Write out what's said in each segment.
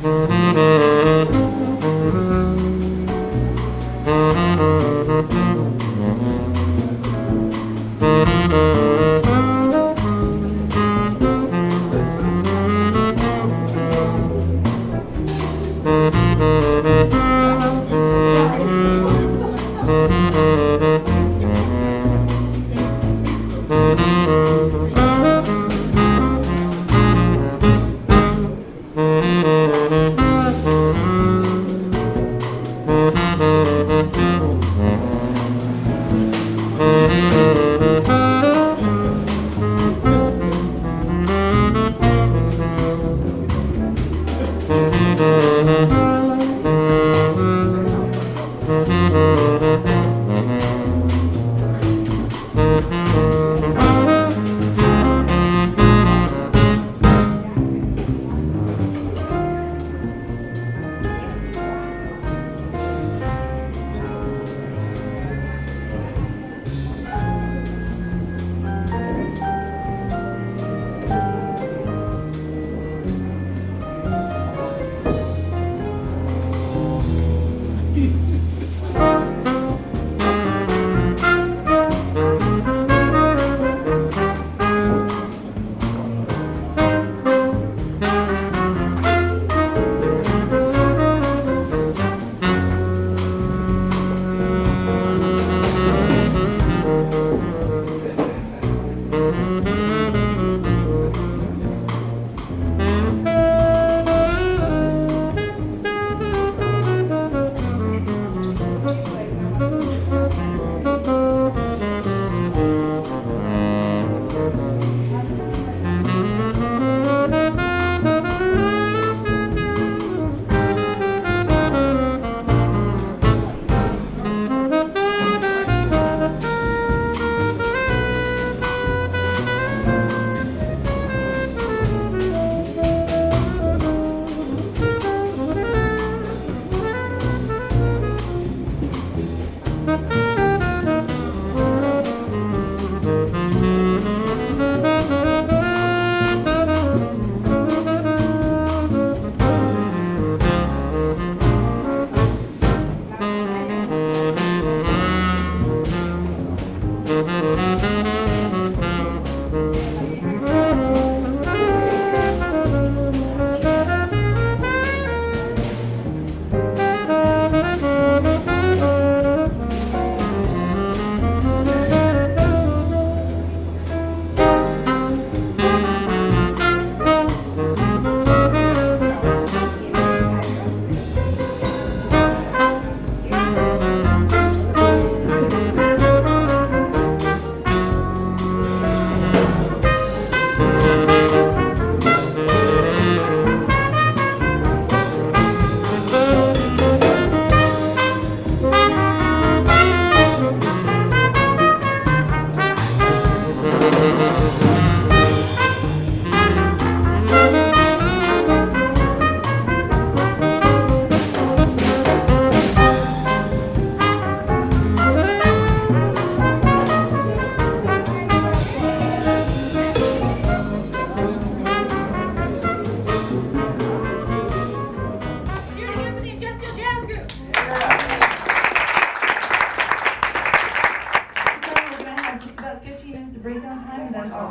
Mm-hmm. Mm-hmm.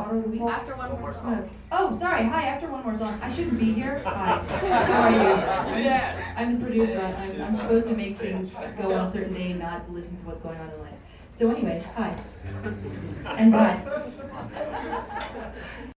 After one more song. Oh, sorry. Hi, after one more song. I shouldn't be here. Hi. How are you? Yeah. I'm the producer. I'm, I'm supposed to make things go on a certain day and not listen to what's going on in life. So anyway, hi. And bye.